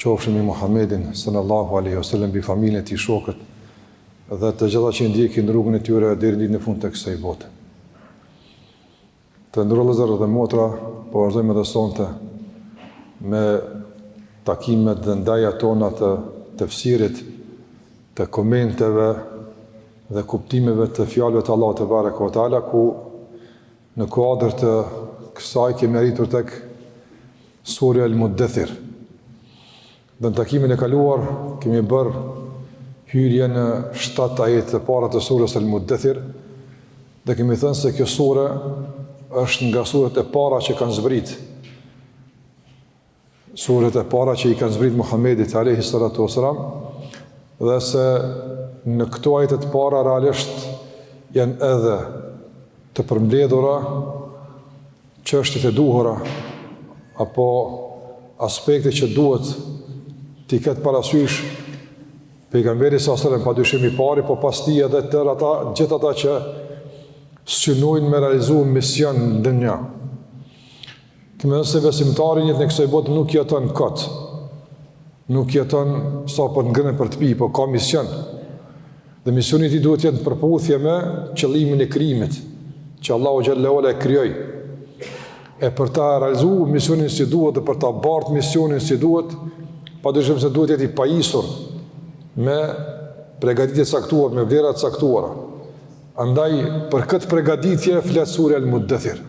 qofshin mbi Muhammedin sallallahu alaihi wasallam mbi familjen e tij shokët dhe të gjithë ata që ndjekin rrugën e tyre deri në ditën e fundit të kësaj bote. Të nderuar vëllezër dhe motra, po vazhdojmë edhe sonte me takimet dhe ndejat tona të tefsirit, të komenteve dhe kuptimeve të fjalëve të Allahut tebareke ue teala ku Në kuadër të kësaj kemi arritur tek Surja Al-Muddathir. Dhe në takimin e kaluar kemi bërë hyrje në 7 ajetet e para të surës Al-Muddathir. Dhe kemi thënë se kjo sure është nga suret e para që kanë zbrit suret e para që i kanë zbrit Muhammedit alejhi salatu wasalam dhe se në këto ajetet e para realisht janë edhe të përmbledhura çështjet e duhura apo aspekte që duhet t'i ketë parasysh pejgamberi sallallahu alaihi wasallam pa dyshim i pari, po pas tij edhe tërë ata, gjithë ata që synojnë me realizu mision në dunja. Kemi thënë se besimtari në jetën e kësaj bote nuk jeton kot, nuk jeton sa për të ngrënë e për të pi, po ka mision. Dhe misioni i tij duhet të jetë në përputhje me qëllimin e krijimit, që Allahu Xhele ue Ala e krijoi. E për ta realizu misionin si duhet dhe për ta bartë misionin si duhet, pa dyshim se duhet të jetë i pajisur me pregaditje të caktuar, me vlera të caktuara. Andaj, për këtë pregaditje, flet surja Al-Muddathir.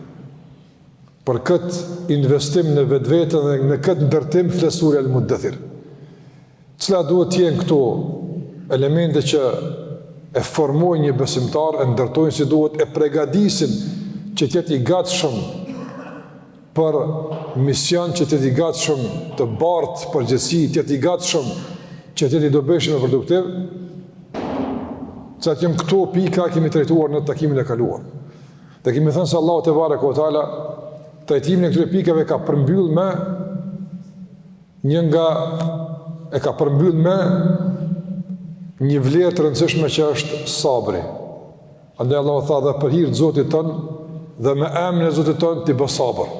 Për këtë investim në vetveten dhe në këtë ndërtim flet sura Al-Muddathir. Cilat duhet të jenë këto elemente që e formojnë një besimtar, e ndërtojnë si duhet, e pregadisin që të jetë i gatshëm për mision, që të jetë i gatshëm të bartë përgjegjësi, të jetë i gatshëm që të jetë i dobishëm e produktiv, cilat janë këto pika i kemi trajtuar në takimin e kaluar. Dhe kemi thënë se Allahu tebareke ue teala trajtimin e këtyre pikave e ka përmbyll me një nga e ka përmbyll me një vlerë të rëndësishme që është sabri. Andaj Allahu tha dhe për hir të Zotit tënd dhe me emrin e Zotit tënd ti bëj sabër.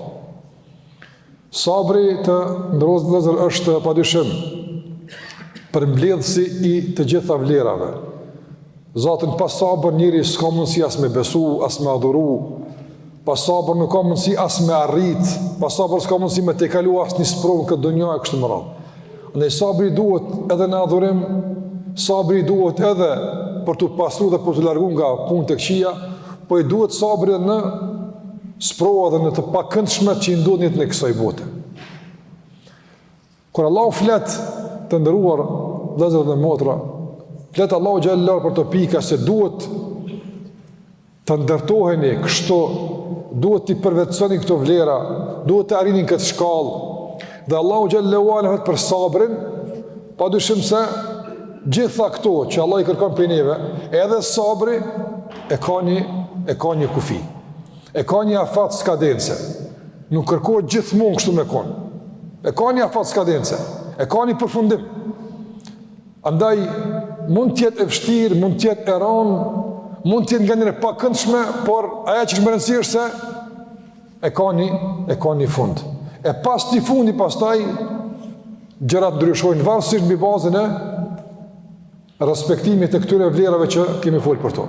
Sabri të nderuar vëllezër është pa dyshim përmbledhësi i të gjitha vlerave. Zaten pa sabër njeriu s'ka mundësi as me besu, as me adhuru, pa sabër nuk ka mundësi as me arrit, pa sabër s'ka mundësi me tejkalu asnjë sprovë në këtë dunja e kështu me radhë. Ndaj sabri duhet edhe në adhurim, sabri duhet edhe për t'u pastru dhe për t'u largu nga punët e këqija, po i duhet sabri dhe në sprova dhe në të pakëndshmet që i ndodhin në kësoj bote. Kur Allahu flet të nderuar vllezër dhe motra, flet Allahu xhel-le për këto pika se duhet të ndërtoheni kështu, duhet të përvetësoni këto vlera, duhet të arrini këtë shkallë, dhe Allahu xhel-le ue ala flet për sabrin, pa dyshim se gjitha këto që Allahu i kërkon prej neve, edhe sabri e ka një, e ka një kufi, e ka një afat skadense, nuk kërkohet gjithmonë kështu me konë, e ka një afat skadense, e ka një përfundim, Andaj, mund të jetë e vështirë, mund të jetë e ronë, mund të jetë nganjëherë e pakëndshme, por aja që është me rëndësi është se e ka një, e ka një fund. E pas atij fundi pastaj, gjërat ndryshojnë varësisht mbi bazën e respektimit të këtyre vlerave që kemi folë për to.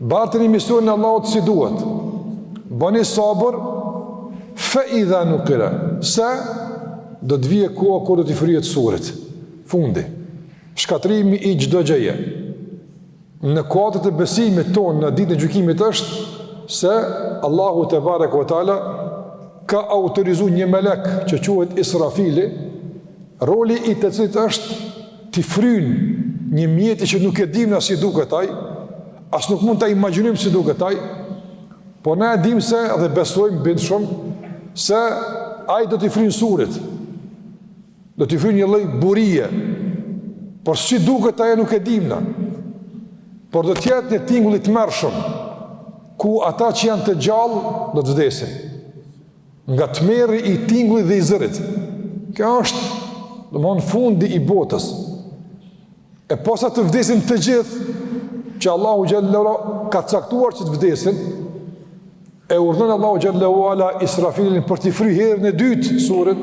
Barteni misionin e Allahut si duhet. Bëni sabër fa idha nukire. Se do të vijë koha kur do t'i fryhet surit. Fundi. Shkatërrimi i çdo gjëje. Në kuadër të besimit tonë në ditën e gjykimit është se Allahu tebareke ue teala ka autorizuar një melek që quhet Israfili, roli i të cilit është t'i fryjë një mjeti që nuk e dim na si duket ai, as nuk mund ta imagjinojmë si duket ai, po na e dim se dhe besojmë bindshëm se ai do t'i fryn surit. Do t'i fryn një lloj burie. Por si duket ai nuk e dim na. Por do të jetë një tingull i tmerrshëm ku ata që janë të gjallë do të vdesin. Nga tmerri i tingullit dhe i zërit. Kjo është, domethënë fundi i botës. E posa të vdesin të gjithë, që Allahu xhel-le ue ala ka caktuar që të vdesin, e urdhëron Allahu xhel-le ue ala Israfilin për t'i fry herën e dytë surit,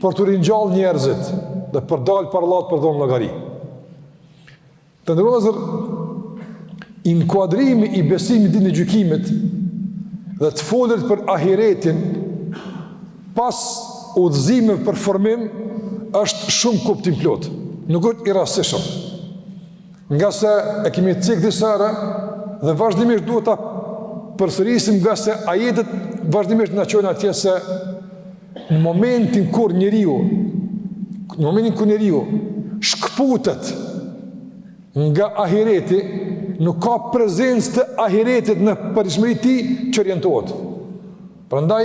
për t'u ringjallë njerëzit dhe për dalë para Allahut për dhonë llogari. Të nderuar vllezër, inkuadrimi i besimit në ditën e gjykimit dhe të folurit për ahiretin pas udhëzimeve për formim është shumë kuptimplotë, nuk është i rastësishëm. Ngase e kemi cekë disa herë dhe vazhdimisht duhet ta përsërisim ngase ajetet vazhdimisht na çojnë atje se Në momentin kur njeriu në momentin kur njeriu shkputet nga ahireti, nuk ka prezencë të ahiretit në përditshmëri të tij që orientohet. Prandaj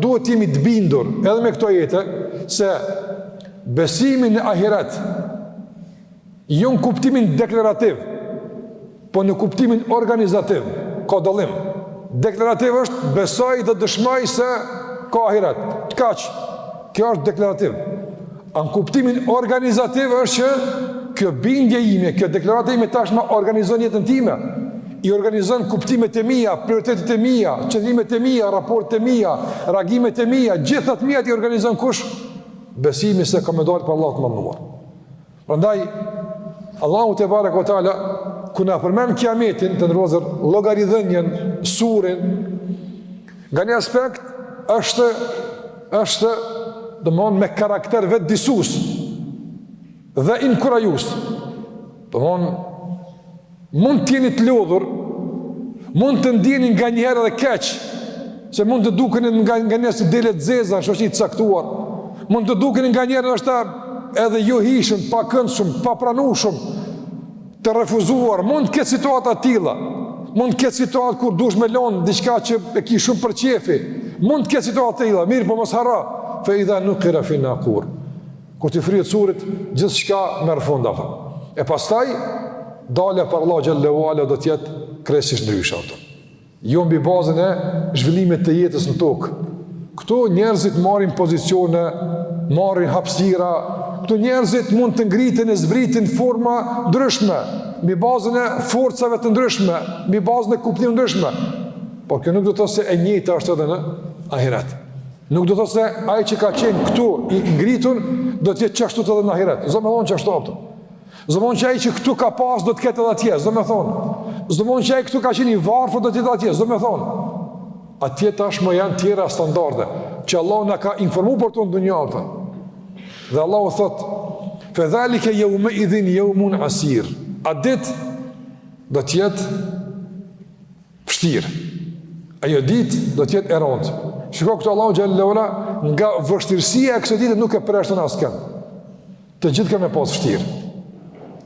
duhet të jemi të bindur edhe me këto ajete se besimi në ahiret Jo në kuptimin deklarativ, po në kuptimin organizativ, ka dallim. Deklarativ është besoj dhe dëshmoj se ka ahiret, kaq, kjo është deklarativ. A në kuptimin organizativ është që kjo bindje ime, kjo deklaratë imja tashma organizon jetën time, i organizon kuptimet e mija, prioritetet e mija, qëndrimet e mija, raportet e mija, reagimet e mija, gjithë të miat i organizon kush? Besimi se ka me dalë para Allahut të Madhëruar. Prandaj Allahu tebareke ve teala kur na përmend kiametin të ndrozur llogaridhënien surin nga një aspekt është është domethënë me karakter vetëdijesues dhe inkurajues. Domethënë Mund të jeni të lodhur, mund të ndjeni nganjëherë dhe keq, se mund të dukeni nga, nganjëherë si dele të zeza, në shoqëri të caktuar, mund të dukeni nganjëherë ashtu edhe jo hijshëm, pakëndshëm, papranushëm, të refuzuar, mund të ketë situata të tilla, mund të ketë situatë kur dush me lonë diçka që e ki shumë për qejfi, mund të ketë situata të tilla, mirëpo mos harro, fe idha nukira fin nakur. Kur t'i fryhet surit, gjithçka merr fund apo. E pastaj dalja para Allahut xhelle ve ala do të jetë krejtësisht ndryshe ato. Jo mbi bazën e zhvillimit të jetës në tokë. Këtu njerëzit marrin pozicione, marrin hapësira. Këtu njerëzit mund të ngriten e zbritin n'forma të ndryshme, mbi bazën e forcave të ndryshme, mbi bazën e kuptimeve të ndryshme. Por kjo nuk do të thotë se e njëjta është edhe në ahiret. Nuk do të thotë se ai që ka qenë këtu i ngritun do të jetë qashtu edhe në ahiret. S'domethënë qashtu ato. S'domethënë që ai që këtu ka pas do të ketë edhe atje, s'domethënë. S'domethënë që ai këtu ka qenë i varfër do të jetë atje, s'domethënë. Atje tashmë janë tjera standarde që Allahu na ka informuar për to n'dunja. Dhe Allahu thot: "Fe dhalike jeumeidhin jeumun asir." Ajo ditë do të jetë Vështirë. Ajo ditë do të jetë e rëndë. Shiko këtu Allahu xhelle ve ala nga vështirësia e kësaj dite nuk e përjashton askënd. Të gjithë kanë me pas vështirë.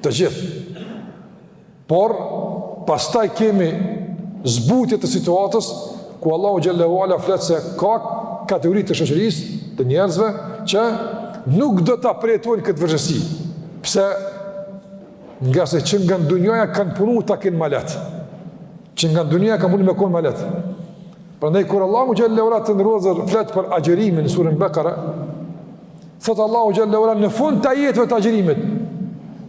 Të gjithë. Por pastaj kemi zbutje të situatës ku Allahu xhelle ve ala flet se ka kategori të shoqërisë të njerëzve që nuk do ta përjetojnë këtë vështirësi. Pse Ngase që nga dunjaja kanë punu ta kenë ma lehtë. Që nga dunjaja kanë punu me konë ma lehtë. Prandaj, kur Allahu xhelle ue ala të nderuar vëllezër flet për agjerimin në surën Bekara, thotë Allahu xhelle ue ala në fund të ajeteve të agjerimit,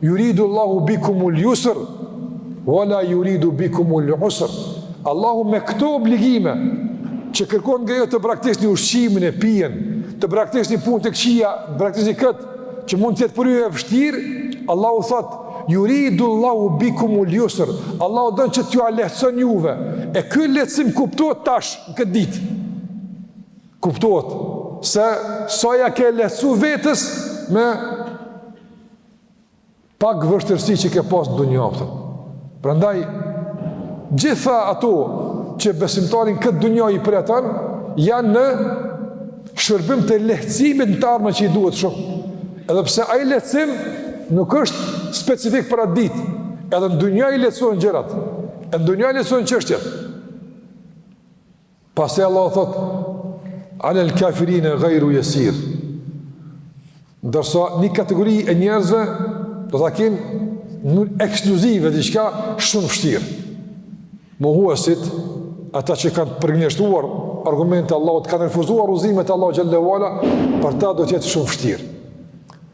juridu Allahu bikumul jusër, wala juridu bikumul usër. Allahu me këto obligime, që kërkon nga ju të braktisni ushqimin e pijen, të braktisni punët e këqija, të braktisni kët, që mund të jetë për ju e vështirë, Allahu thot: "Yuridu Allahu bikum al-yusr." Allahu don që t'jua lehtëson juve. E ky lehtësim kuptohet tash në këtë ditë. Kuptohet se sa ia ke lehtësu vetes me Pak vështirësi që ke pas në dunja, kupton. Prandaj, gjitha ato që besimtarit në këtë dunja i pritojnë, janë në shërbim të lehtësimit në të ardhmen që i duhet shumë. Edhe pse ai lehtësim nuk është specifik për atë ditë, edhe në dunja i lehtësohen gjërat, edhe në dunja i lehtësohen çështjet. Pastaj Allahu thot, alel kafirine gajru jesir, ndërsa një kategori e njerëzve, do ta kenë ekskluzive, diçka shumë vështirë. Mohuesit, ata që kanë përgënjeshtruar argumentet e Allahut, kanë refuzuar udhëzimet e Allahut xhelle ue ala, për ta do të jetë shumë vështirë.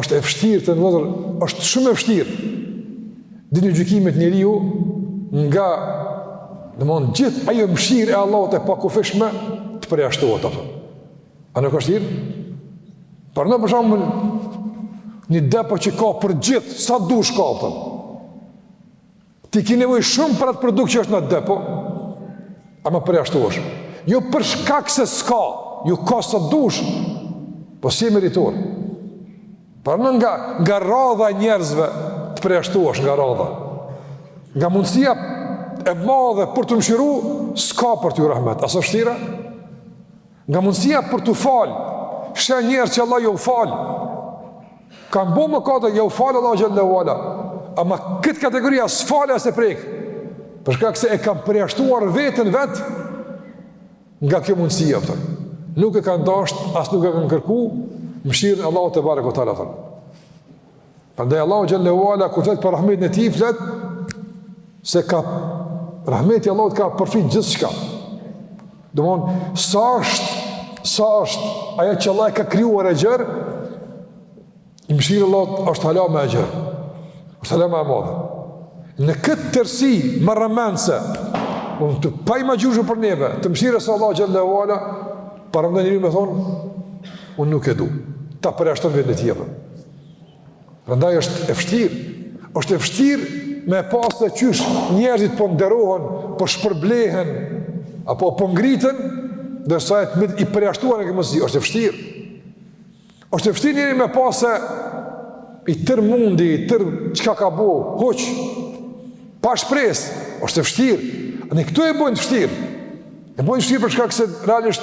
është e vështirë vëllezër, është shumë e vështirë. Ditën e gjykimit njeriu nga domethënë gjithë ajo mëshirë e Allahut e pakufishme të përjashtohet. A nuk është vështirë? Pra në për shembull një depo që ka për gjithë, sa dush ka, për. Ti ki nevoj shumë për atë produkt që është në depo, ama përjashtohesh. Jo për shkak se s'ka, ju ka sa dush, po s'e ke meritu. Pra nga, nga radha e njerëzve të përjashtohesh nga radha. Nga mundësia e madhe për t'u mshiru, s'ka për ty rahmet. A s'osht vështirë? Nga mundësia për t'u falë, sheh njerëz që Allahu jau fal, kanë bo mëkate, jau fal Allahu xhelle ue ala, ama këtë kategori as e fal as e prek, për shkak se e kanë përjashtuar vetën vetë, nga kjo mundësia, për. nuk e kanë dashtë, as nuk e kanë kërku, mëshirën e Allahut tebareke ue teala, për. Prandaj Allahu xhelle ue ala kur flet për rahmetin e tij flet se ka rahmeti i Allahut ka përfshi gjithçka. Domthon sa është sa është ajo që Allahu ka krijuar e gjër, mëshira e Allahut është hala më e gjër. Është hala më e madhe. Në këtë tërësi marramendëse, dhe të paimagjinueshme për neve, të mëshirës së Allahut xhelle ue ala, paramendo njeri me thonë, unë nuk e du, ta përjashton veten e tij. Prandaj është e vështirë, është e vështirë me pa se qysh njerëzit po nderohen, po shpërblehen, apo po ngriten, ndërsa ai të mbetë i përjashtuar në këtë mundësi, është e vështirë. është e vështirë njeri me pa se i tërë mundi, i tërë çka ka bo, huq, pa shpresë, është e vështirë. Edhe këto e bojnë të vështirë. E bojnë të vështirë për shkak se realisht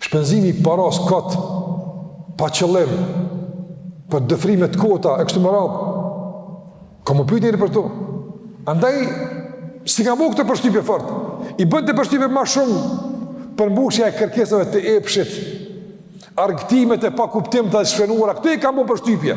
Shpenzimi i parasë kot pa qëllim për dëfrime të kota e kështu me radhë. Ka m'u pyet njeri për to. Andaj s'i kanë bo këto përshtypje fort? I bënte përshtypje ma shumë përmbushja e kërkesave të epshit, argëtimet e pa kuptim të shfrenuara, këto i kanë bo përshtypje.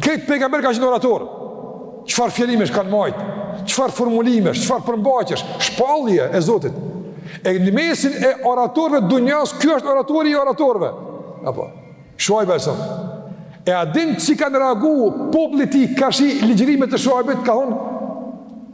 Krejt pejgamberët kanë qenë oratorë. Çfarë fjalimesh kanë majtë? Çfarë formulimesh? Çfarë përmbajtjesh? Shpallje e Zotit. E në mesin e oratorëve të dunjas, ky është oratori i oratorëve. Apo. Shuajbi alejhi selam. E a din si kanë reagu populli i tij karshi ligjërimit të Shuajbit ka thonë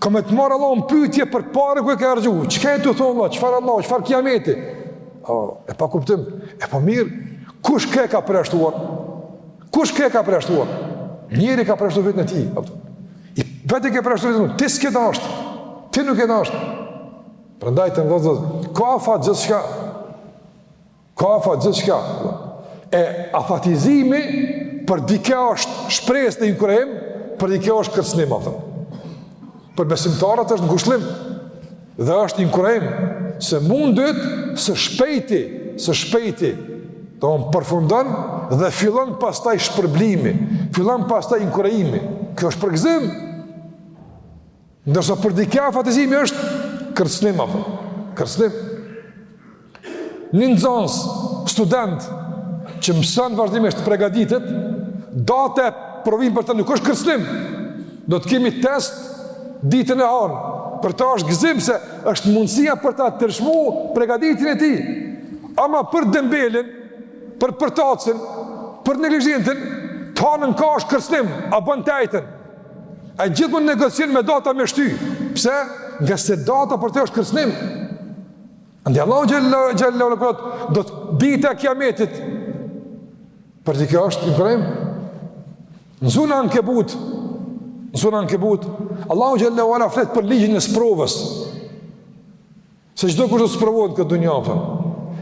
Ka me të marrë Allah në pytje për pare ku e ke harxhu, çka je tu thonë Allah, çfarë Allah, çfarë kiameti? O, e pa kuptim, e pa mirë, kush kë ka përjashtuar? Kush kë ka përjashtuar? Njeri ka përjashtuar veten e tij, apo. Ti vetë ke përjashtuar veten ti, s'ke dashtë, ti nuk ke dashtë. Prandaj të ndozë, ka afat gjithçka, Ka afat gjithçka. E afatizimi për dike është shpresë dhe inkurajim, për dike është kërcnim, apo. Për besimtarët është ngushlim dhe është inkurajim se mundi yt së shpejti, së shpejti, të onë përfundon dhe fillon pastaj shpërblimi, fillon pastaj inkurajimi. Kjo është përgëzim. Ndërsa për dike afatizimi është kërcnim apo kërcnim. Një nxënës student që mëson vazhdimisht përgatitet, data e provim për të nuk është kërcnim. Do të kemi test ditën e hanë. Për ta është gëzim se është mundësia për ta dëshmu pregatitjen e tij. Ama për dembelin, për përtacin, për neglizhentin, të hanën ka është kërcnim, a ban të enjten. E gjithmonë negocion me data me shty. Pse? Ngase data për të është kërcënim. Andaj Allahu xhele ve ala thotë dita e kiametit. Për të kjo është, Ibrahim. Në suren Ankebut, në suren Ankebut, Allahu xhele ve ala flet për ligjin e sprovës. Se çdokush do të sprovohet në këtë dunja, apo.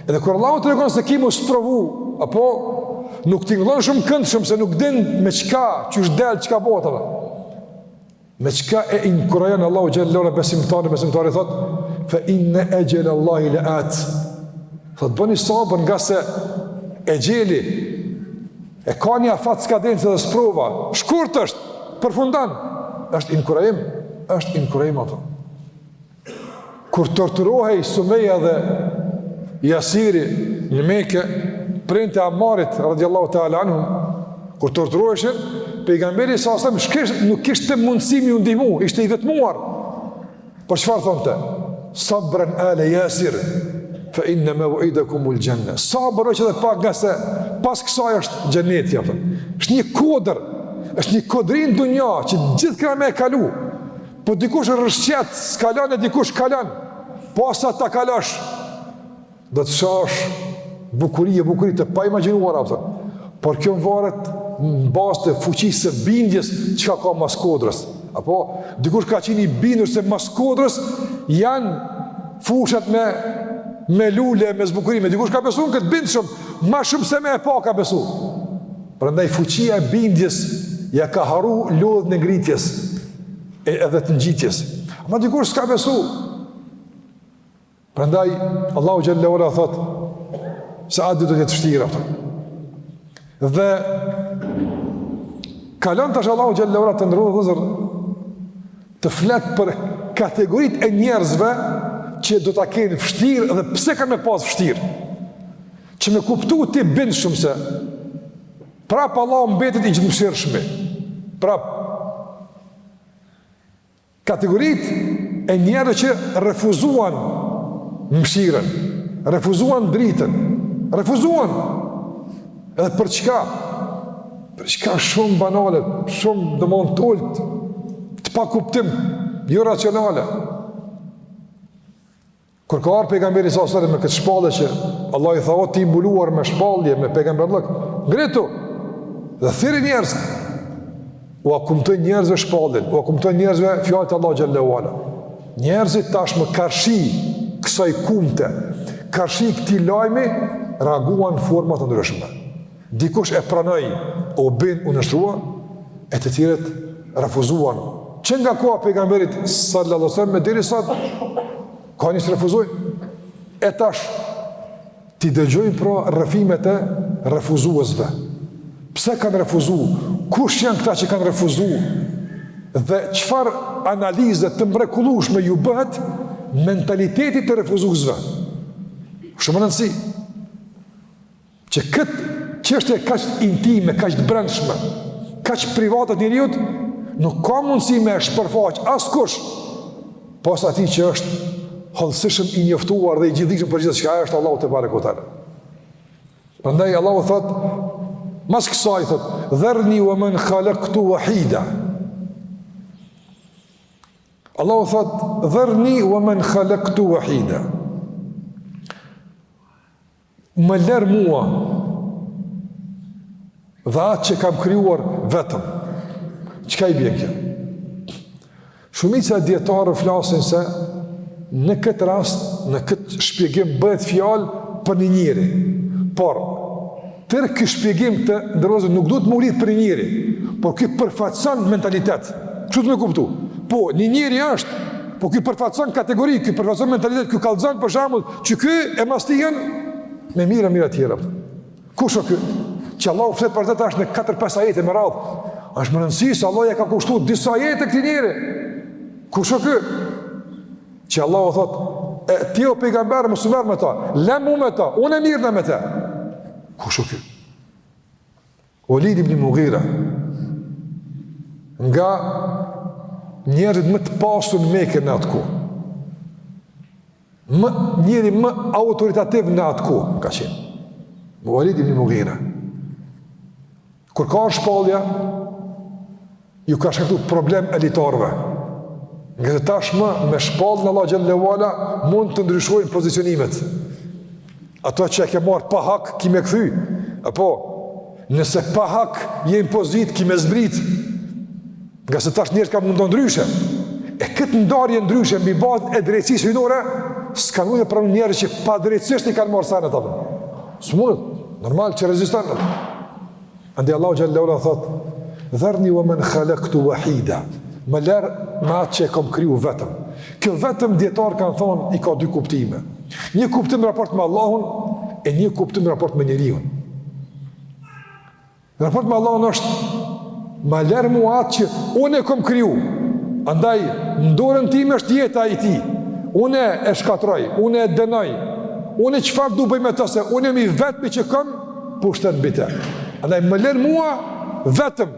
Edhe kur Allahu tregon se kimi u sprovu, apo nuk tingëllon shumë këndshëm se nuk din me çka, qysh del çka bota. Me çka e inkurajon Allahu xhelle ue ala besimtarin, besimtarit thot fe inne exhel Allahi le at. Thot bëni sabër ngase exheli e ka një afat skadence dhe sprova shkurt është përfundon është inkurajim është inkurajim ato Kur torturohej Sumeja dhe Jasiri në Mekë, prindët e Amarit radiallahu ta'ala anhum, kur torturoheshin, pejgamberi salallahu alejhi ue selem s'kish, nuk kishte mundësi me iu ndihmu, ishte i vetmuar. Por çfarë thonte? Sabren ale Jasir, fe inne meuidekumul xhenne. Sabroni edhe pak ngase, pas kësaj është xheneti. është një kodër, është një kodrinë dunja që gjithë kena me e kalu. Po dikush rrëshqet, s'kalon e dikush kalon, posa ta kalosh, do të shohësh bukuri e, bukurie të paimagjinuara, apo. Por kjo nvaret në bazë të fuqisë së bindjes çka ka mas kodrës. Apo, dikush ka qen i bindur se mas kodrës janë fushat me, me lule, me zbukurime. Dikush ka besu në këtë bindshëm, ma shumë se me e pa ka besu. Prandaj fuqia e bindjes ia ka harru lodhjen e ngritjes edhe të ngjitjes. Ama dikush s'ka besu. Prandaj Allahu xhelle ue ala thot se atë do të jetë vështirë atë. Dhe kalon tash Allahu xhelle ue ala të nderuar vëllezër të flet për kategoritë e njerëzve që do ta kenë vështirë dhe pse kanë me pas vështirë. Që me kuptu ti bindshëm se, prap Allahu mbetet i gjithëmëshirshmi, prap. Kategoritë e njerëzve që refuzuan mëshirën, refuzuan dritën, refuzuan, edhe për çka, për çka shumë banale, shumë domethënë, të pakuptim, joracionale, Kur ka ardh pejgamberi salallahu alejhi ue selem me këtë shpallje që Allahu i tha o ti i mbuluar me shpallje, me pejgamberllëk, ngrehu dhe thirri njerëzit, ua kumtoi njerëzve shpalljen, ua kumtoi njerëzve fjalët e Allahut xhelle ue ala. Njerëzit tashmë karshi kësaj kumtese, karshi këtij lajmi, reaguan në forma të ndryshme. Dikush e pranoi, u bind, u nështrua, e të tjerët refuzuan. Që nga koha e pejgamberit sallallahu alajhi wasallam deri sot ka njerëz që refuzojnë. E tash t'i dëgjojmë pra rrëfimet e refuzuesve. Pse kanë refuzu? Kush janë këta që kanë refuzu? Dhe çfarë analize të mrekullushme ju bëhet mentalitetit të refuzuesve? Shumë me rëndësi. Që këtë çështje kaq intime, kaq të brendshme, kaq private të njeriut, nuk ka mundësi me e shpërfaq askush pos atij që është hollësishëm i njoftuar dhe i gjithdijshëm për gjithçka, e është Allahu tebareke ve teala. Prandaj Allahu thot, mas kësaj thot, dherni wa man khalaqtu wahida. Allahu thot, dherni wa man khalaqtu wahida. Më lër mua dhe atë që kam krijuar vetëm. Çka i bjen kjo? Shumica e dijetarëve flasin se në këtë rast, në këtë shpjegim bëhet fjalë për një njeri. Por tërë ky shpjegim të nderuar nuk duhet me u lidh për një njeri, por ky përfaqëson mentalitet. Kështu duhet me kuptu? Po, një njeri është, po ky përfaqëson kategori, ky përfaqëson mentalitet, ky kallzon për shembull Që ky e mas ti kenë me mira, mira tjera. Kush është ky? Që Allah flet për të tash në 4-5 ajete me radhë. Është me rëndësi se Allah ja ka kushtu disa ajete këtij njeri. Kush është ky? Që Allahu thotë, e ti o pejgamber mos u merr me ta, lem mu me ta, unë merrna me ta. Kush është ky? Velid ibn Mughira, nga njerëzit më të pasur në Mekë në atë kohë. Më, njeri më autoritativ në atë kohë ka qenë. Velid ibn Mughira. Kur ka ardh shpallja, ju ka shkaktu problem elitarëve. Ngase tashmë, me shpalljen e Allahut xhelle ve ala, mund të ndryshojnë pozicionimet. Ato që e ke marrë pa hak, ki me kthy. Apo, nëse pa hak je n'pozitë, ki me zbrit. Ngase tash njerëzit kanë me u nda ndryshe. E këtë ndarje ndryshe, mbi bazë të drejtësisë hyjnore, s'kanë mujt me pranu njerëz që padrejtësisht i kanë marrë senet ato. S'mundet, normal që rezistojnë ata. Andaj Allahu xhelle ve ala thot: "Dharni wa man khalaqtu wahida." Më lër me atë që e kam kriju vetëm. Kjo vetëm dijetarët kanë thonë i ka dy kuptime. Një kuptim raport me Allahun e një kuptim raport me njeriun. Raport me Allahun është ma lër mua atë që unë e kam kriju. Andaj në dorën time është jeta e tij. Unë e shkatroj, unë e dënoj. Unë çfarë du bëj me të se unë jam i vetmi që kam pushtet mbi të. Andaj më lën mua vetëm,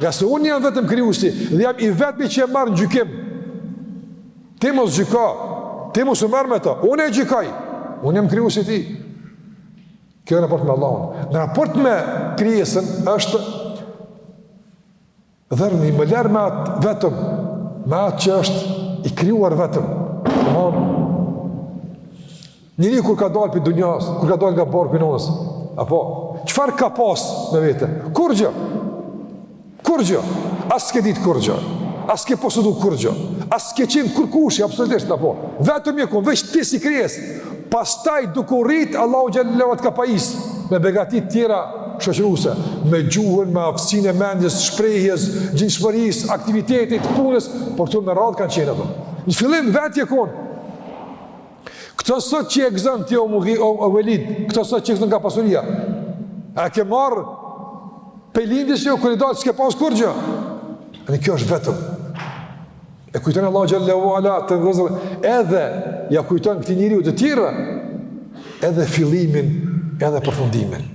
ngase unë jam vetëm krijuesi dhe jam i vetmi që e marr në gjykim. Ti mos gjyko, ti mos u marr me to. Unë e gjykoj. Unë jam krijuesi i tij. Kjo në raport me Allahun. Në raport me krijesën është Dherni, më lër me atë vetëm, me atë që është i krijuar vetëm. Domethënë, njeri kur ka dalë prej dunjas, kur ka dalë nga barku i nënës, apo, çfarë ka pas me vete? Kurgjë. Kurgjë. As ke ditë kurgjë, as ke posedu kurgjë, as ke qenë kurkushi, absolutisht, apo? Vetëm je kon, veç ti si krijesë, pastaj duke u rritë, Allahu xhele ve ala t'ka pajisë, me begati të tjera, shoqëruese, me gjuhën, me aftësinë e mendjes, të shprehjes, gjindshmërisë, aktivitetit, të punës, por këto me radhë kanë qenë ato. Në fillim vetë je konë. Këto sot që e gëzon ti o Mughi, o, o Velid, këto sot që e gëzon nga pasuria. E ke marrë prej lindjes jo, kur je dalë, s'ke pasë kurgjë. Në kjo është vetëm. E kujton Allahu xhele ve ala të vëzë edhe ia kujton këtij njeriu të tjerë edhe fillimin edhe përfundimin.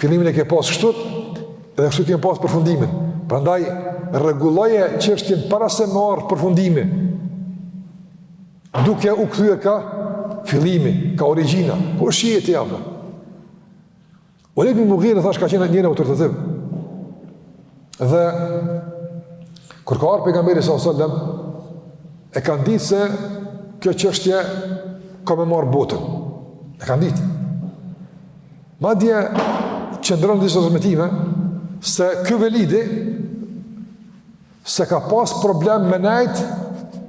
Fillimin e ke pas kështu dhe kështu ke me pas përfundimin. Prandaj rregulloje çështjen para se me ardh përfundimi. Duke u kthyer ka fillimi, ka origjina, kush je ti apo? Walid ibn Mughira thash ka qenë njeri autoritativ. Dhe kur ka ardhur pejgamberi sallallahu alajhi wasallam e ka ditë se kjo çështje ka me marr botën. E ka ditë. Madje qëndron në disa transmetime se ky Velidi S'e ka pas problem me nejt,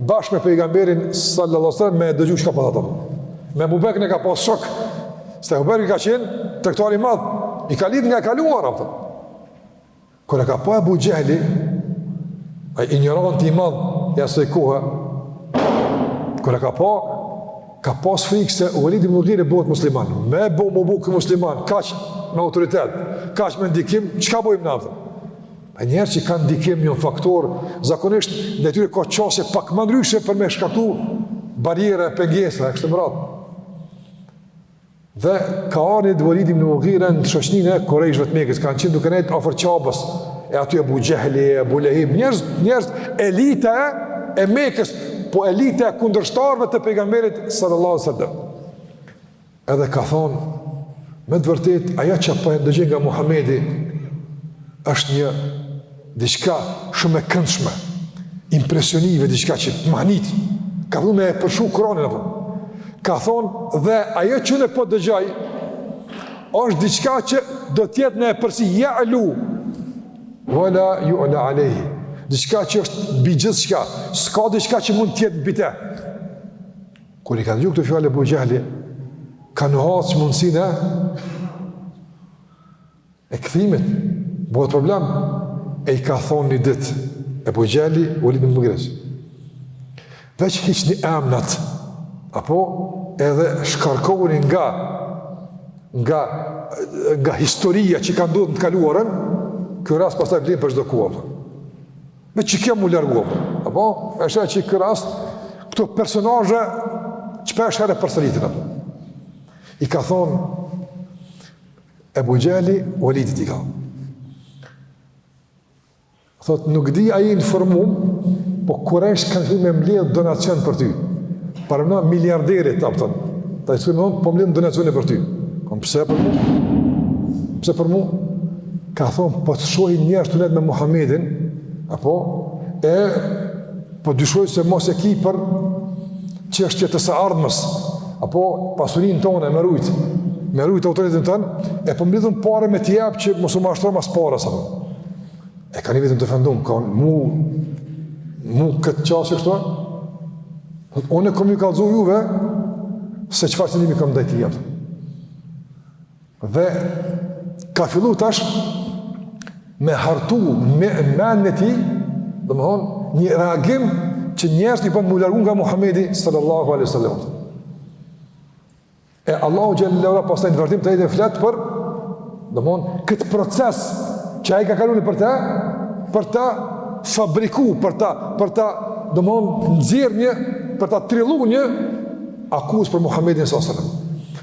bashkë me pejgamberin sallallahu alaihi wasallam me dëgju çka po thotë. Me Abu Bekrin e ka pas shok. Se Abu Bekri ka qenë tregtar i madh, i ka lidh nga e kaluara atë. Kur e ka pa Abu Jehli, ai injorant i madh i asaj kohe. Kur e ka pa ka pas frikë se Walid ibn Mughira bëhet musliman. Me bo, me u bo ky musliman, kaq me autoritet, kaq me ndikim, çka bëjmë na atë? A njerëz që kanë ndikim një faktor, zakonisht ndaj tyre ka qasje pak më ndryshe për me shkaktu barriera e pengesa, e kështu me radhë. Dhe ka ardh një ditë Velid ibn Mugire në shoqninë e kurejshëve të Mekës, kanë qenë duke nejtë afër Qabes, e aty Ebu Xhehli, Ebu Lehebi, njerëz, njerëz elita e, e Mekës, po elita e kundërshtarëve të pejgamberit sallallahu sallam. Edhe ka thonë, me të vërtet, ajo që po e ndëgjoj nga Muhamedi, është një diçka shumë e këndshme, impresionive, diçka që të mahnit, ka thonë me e përshkru Kuranin, apo. ka thonë dhe ajo që unë po dëgjoj, është diçka që do të jetë në epërsi, ja'lu, ve la ju'la alejhi, diçka që është mbi gjithçka, s'ka diçka që mund të jetë mbi te, Kur i ka dëgju këto fjalë Ebu Xhehli, ka nuhatë që mundësinë e e kthimit, bëhet problem, e i ka thonë një ditë, Ebu Xhehli, Walid ibn Mughirës. Veç hiqni emnat, apo edhe shkarkoni nga, nga, nga historia që ka ndodhë në të kaluarën, kjo rast pastaj vlen për çdo kohë. Me që kjo mu largu, apo, e sheh që ky rast, këto personazhe, që shpeshherë përsëriten, apo. I ka thonë, Ebu Xhehli, Walidit i ka. Thotë, nuk di a je informu, po Kurejsht kanë fillu me mbledhë donacion për ty. Paramendo miliarderit, apo të, të i të fërë me thonë, po mbledhim donacione për ty. Ka thonë, po, pse për mu? Pse për mu? ka thonë, po të shohin njerëzit tu nejtë me Muhammedin, apo, e, po dyshojnë se mos e ki për çështje të së ardhmes, apo, pasurinë tonë me rujtë, me rujtë autoritetin tonë, e po mbledhin pare me t'i jepë që mos u mashtron mas pares, apo. E ka ni vetën të ofendum, ka thonë, mu këtë qasje kështu, unë e kom me ju kallëzu juve, se çfarë qëndrimi kam drejt tij, apo. Dhe ka fillu tash me hartu me menën e tij, domethonë, një reagim që njerëzit për m'u largu nga Muhammedi sallallahu alaihi sallam. E Allahu xhele ve ala pastaj në vazhdim të ajeteve flet për, domethonë, këtë proces që ai ka kalu nëpër te, për ta fabriku, për ta, për ta, domethonë, nxjerrë një, për ta trillu një akuzë për Muhammedin sallallahu alaihi sallam.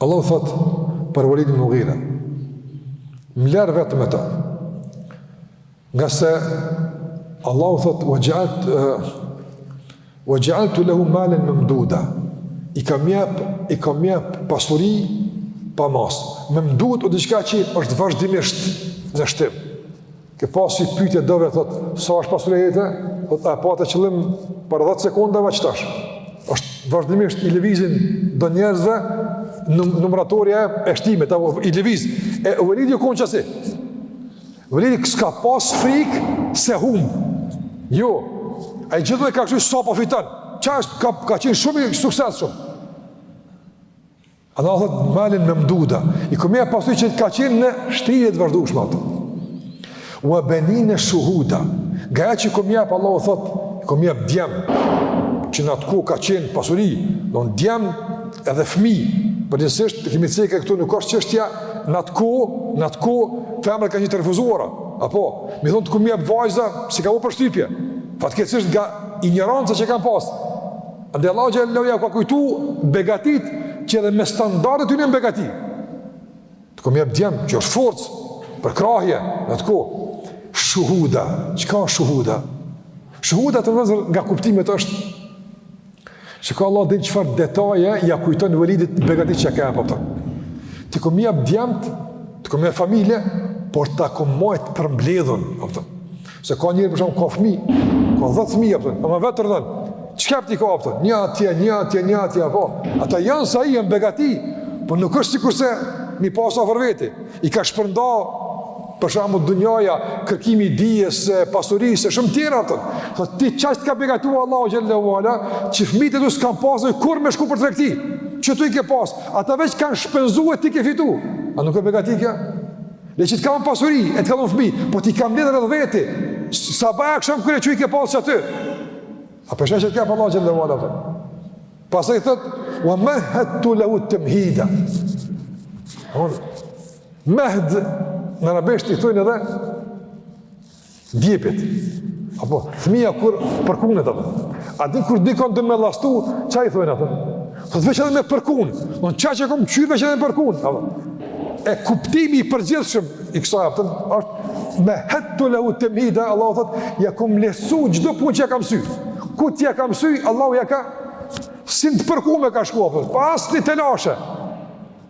Allahu thot për Walid ibn Mughira, m'lër vetëm me to. Ngase Allahu thot waj'at waj'altu lahu malan mamduda. I kam jap, i kam jap pasuri pa masë. Mamdud o diçka që është vazhdimisht në shtim. Ke pas një pyetje dove thot, sa është pasuria jote? Po ta pa të qëllim para 10 sekondave a qetash. Është vazhdimisht i lëvizin do njerëzve num numratorja e shtimit apo i lëviz. E Walidi u kon qasi. Walidi s'ka pas frik se hum. Jo. Ai gjithmonë ka qenë sa po fiton. Çfarë ka ka qenë shumë i suksesshëm. Allah thot malen memduda, i kom jep pasuri që të ka qenë në shtrirje të vazhdushme, a kupton. Ue benine shuhuda, nga e që i kom jep Allahu thot, i kom jep djem, që në atë kohë ka qenë pasuri, domethënë djem edhe fmi, përgjegjësisht e kemi cekë e këtu nuk është çështja, në atë kohë, në atë kohë, femrat kanë qenë të refuzuara, apo, me i thonë të kom jep vajza, s'i ka bo përshtypje, fatkeqësisht nga injoranca që kanë pasë, Andaj Allahu xhelle ja ka kujtu begatit që edhe me standardet e tyne janë begati. Të kom jep djem që është forcë përkrahje në atë kohë. Shuhuda, çka është shuhuda? Shuhuda të vëzër nga kuptimet është që ka Allah deri në çfarë detaje ja kujton Velidit begatit që ja ka jep, a kupton. Të kom jep djem të kom jep familje, por ta kom majtë përmbledhun, Se ka njeri për shembull ka fëmijë, ka 10 fëmijë apo, ama vetë rrnon. Çka ti ka apo? Një atje, një atje, një atje apo. Ata janë sa janë begati, por nuk është sikurse me i pas afër vete. I ka shpërnda për shembull dunjaja, kërkimi i dijes, pasurisë, shumë tjera, a kupton. Po ty qaq t'ka begatuar Allahu xhelle ue ala, që fëmijët e tu s'kan pas kurr me shku për tregti. Qëtu i ke pas, ata veç kanë shpenzu e ti ke fitu. A nuk e begati kjo? Dhe që të kamë pasuri, e të kamë fëmi, po t'i kamë bledhe dhe veti, sa baja këshëm kërë që i ke pasë që aty. A përshë që t'ja pa lagjen dhe vala të. Pasë e thëtë, wa mehet t'u lehu të mhida. Mehet, në rabesht i thujnë edhe, Djepit. Apo, fëmija kur përkunet, përkunet. A di kur dikon don me llastu, çka i thujnë atij? Thot veç edhe me përkun. Në qa që kom kqyrë veç edhe me përkun. Apo. E kuptimi i përgjithshëm i kësaj, a kupton, është mehedtu lehu temhida, Allahu thot, ja kom lehtsu çdo pun që ja ka msy. Ku t'ja ka msy, Allahu ja ka, si të përkunme ka shku, apo. Pa asnjë telashe.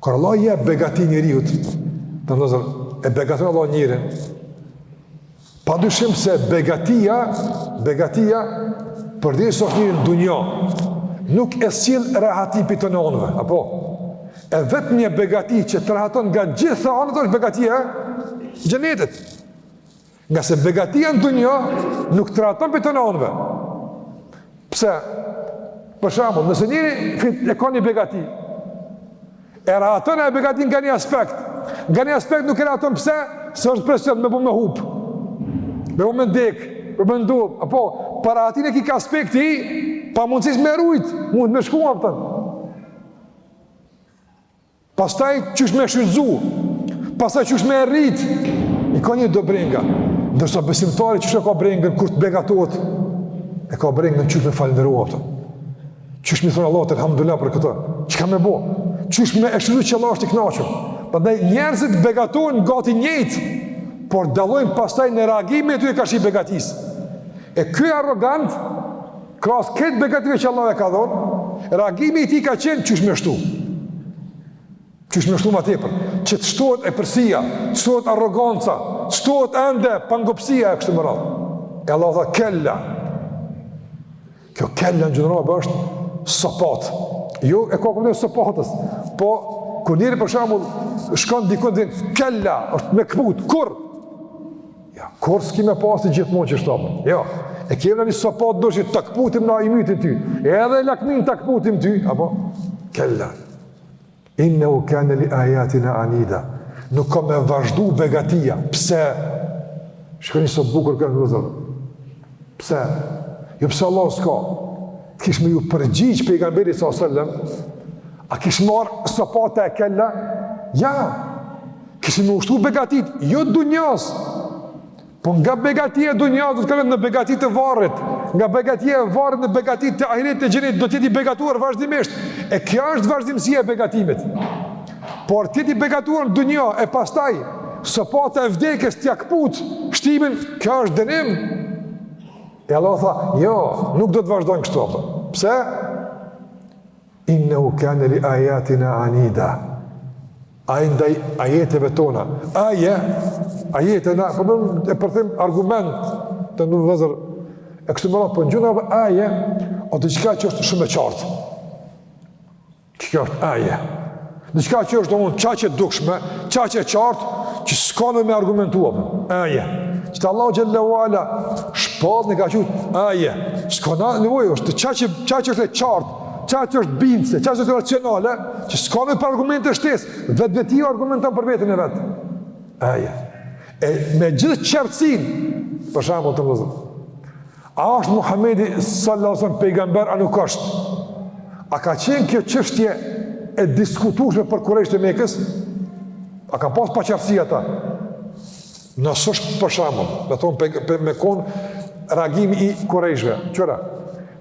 Kur Allah i jep begati njeriut, do të thotë e begaton Allah njerin. Pa dyshim se begatia, begatia përderisa është njeri në dunja, nuk e sjell rehati prej tona anëve, apo? E vetmja begati që të rehaton nga gjitha anët është begatia e xhenetit. Ngase begatia në dunja nuk të rahaton prej tona anëve. Pse? Për shembull, nëse njeri e ka një begati, e rahaton begatia nga një aspekt, nga një aspekt nuk e rahaton pse, se është presion me bo me hup, me bo me dek, me bo me ndodh, apo, parahatinë e ki ka aspekti i pamundësisë me rujt, mund me shku, a kupton. Pastaj qysh me shfrytzu, pastaj qysh me rrit, i ka një do brenga, ndërsa besimtari qysh e ka brengën, kur të begatohet, e ka brengën qysh me falënderu Allahun. Qysh me thonë Allahut elhamdulilah për këto, çka me bo, qysh me e shfrytzu që Allah është i knaqun. Prandaj njerëzit begatohen gati njëjtë, por dallojnë pastaj në reagimet e tyne karshi begatisë. E ky arrogant, Krahas këtyne begative që Allah ia ka dhonë, reagimi i tij ka qenë qysh me shtu. Qysh me shtu ma tepër, që të shtohet epërsia, të shtohet arroganca, të shtohet ende pangopsia e kështu me radhë. E Allahu tha kella. Kjo kella në gjuhën arabe është sopatë. Jo, e ka kuptimin e sopatës. Po, kur njeri për shembull, i thotë dikujt kella, është me këput, kur? Jo, kur s'ki me pas gjithmonë që shton. Jo, e kemi ne një sopatë do që të këputim nijetin ty. E edhe e lakminë të këputim ty. Apo, kella. Innehu kane li ajatina anida. Nuk ka me vazhdu begatia. Pse? Shkë një sot bukur kërë në zërë. Pse? Jo pse Allah s'ka. Kish me ju përgjigj Pejgamberi s.a.s. A kish marrë sopata e kella? Jo, Kishin me u shtu begatitë, jo dunjas, po nga begatia e dunjas, do të kalohet në begati të varrit, nga begatia e varrit në begati të ahiretit, të xhenetit, do të jetë i begatuar vazhdimisht, e kjo është vazhdimësia e begatimit. Por të jetë i begatuar në dunja, e pastaj, sopata e vdekjes t'ia këput, shtimin, kjo është dënim. E Allahu tha, jo, nuk do të vazhdojnë kështu, apëton. Pse? Innehu kane li ajatina anida. Ai ndaj ajeteve tona. Aje, ajetena, po e përkthim argumente, ndonjëherë. E kështu me radhë, po në gjuhën arabe aje o diçka që është shumë e qartë. Çka është aje. Diçka që është domethonë qaq e dukshme, qaq e qartë që s'ka nevojë me argumentu. Aje. Ajetet që Allahu xhelle ue ala shpall e ka qujt. Aje. S'ka na nevojë, është qaq, qaq është e qartë, qaq është bindëse, qaq është racionale, që s'ka nevojë për argumente shtesë, vetvetiu argumenton për veten e vet. Aje. E me gjithë qartësinë, për shembull të vëzhgoj. A është Muhamedi sallallahu alaihi wasallam pejgamber a nuk është? A ka qenë kjo çështje e diskutueshme për kurejshët e Mekës? A kanë pas paqartësi ata? Nëse është për shembull, me thonë pe, pe, me kon reagimi i kurejshëve. Qyre,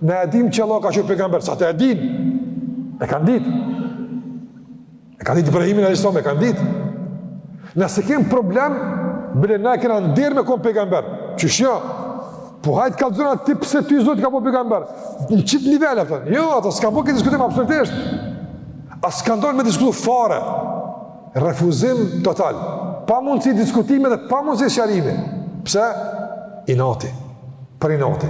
Ne e dimë që Allahu ka çu pejgamber, se ata e dinë. E kanë ditë. E kanë ditë Ibrahimin a.s. e kanë ditë. Na s'e kemi problem, bile na e kena nder me konë pejgamber. Qysh jo, po hajt kallzona ti pse ty Zoti t'ka bo pejgamber. Në qit nivel, e jo, ata s'kanë bo këtë diskutim absolutisht. As s'kanë don me diskutu fare. Refuzim total. Pa mundësi diskutimi dhe pa mundësi sqarimi. Pse? Inati. Për inati.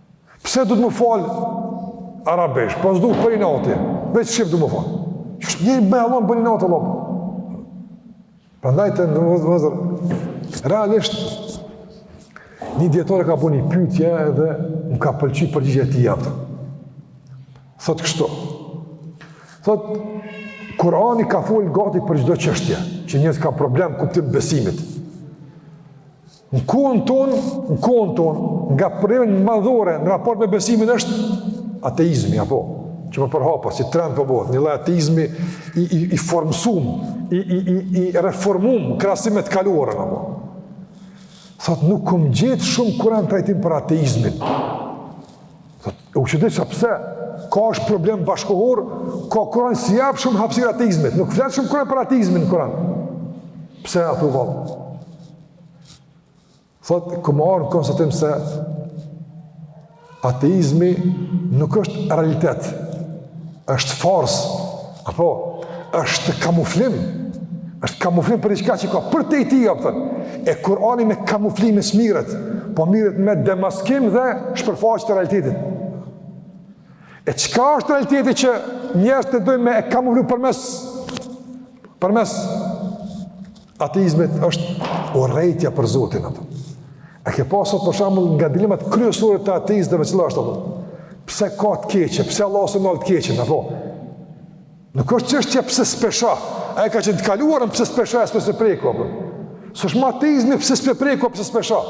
Pse s'do ti m'u falë arabisht, po s'du për inati, veç shqip du m'u falë. Qysh njeri me Allahun bon inat, Allahun. Prandaj të nderum vëllezër, realisht, një dijetar e ka bo një pytje edhe më ka pëlqy përgjigja e tij, a kupton. Thot kështu, thot, Kurani ka folë gati për çdo çështje, që njerëzit kanë problem n'kuptim t'besimit. Në kohën tonë, në kohën tonë, nga problemet më madhore në raport me besimin është ateizmi apo që më po përhapet si trend po bëhet, një lloj ateizmi i i i formsum, i i i i reformum krahasim me të kaluarën apo. Thot nuk kom gjet shumë n'Kuran trajtim për ateizmin. Thot, u çuditsha pse kah është problem bashkëkohor, kah Kurani s'i jep shumë hapësirë ateizmit, nuk flet shumë Kurani për ateizmin n'Kuran. Pse apo vallë? Thot, kom ardhë në konstatim se ateizmi nuk është realitet, është farsë, apo është kamuflim, është kamuflim për diçka që ka përtej tij, a kupton. E Kurani me kamuflime s'mirret, po mirret me demaskim dhe shpërfaqje të realitetit. E çka është realiteti që njerëzit dojnë me e kamuflu përmes, përmes, Ateizmit është urrejtja për Zotin, a kupton. A ke pasur për shembull nga dilemat kryesore të ateistëve cila është apo? Pse ka të keqe? Pse Allahu s'e ndal të keqen apo? Nuk është çështja pse s'pe shoh, ajo ka qenë n'të kaluarën pse s'pe shoh, pse s'pe preku apo? S'është mo ateizmi pse s'pe preku, pse s'pe shoh.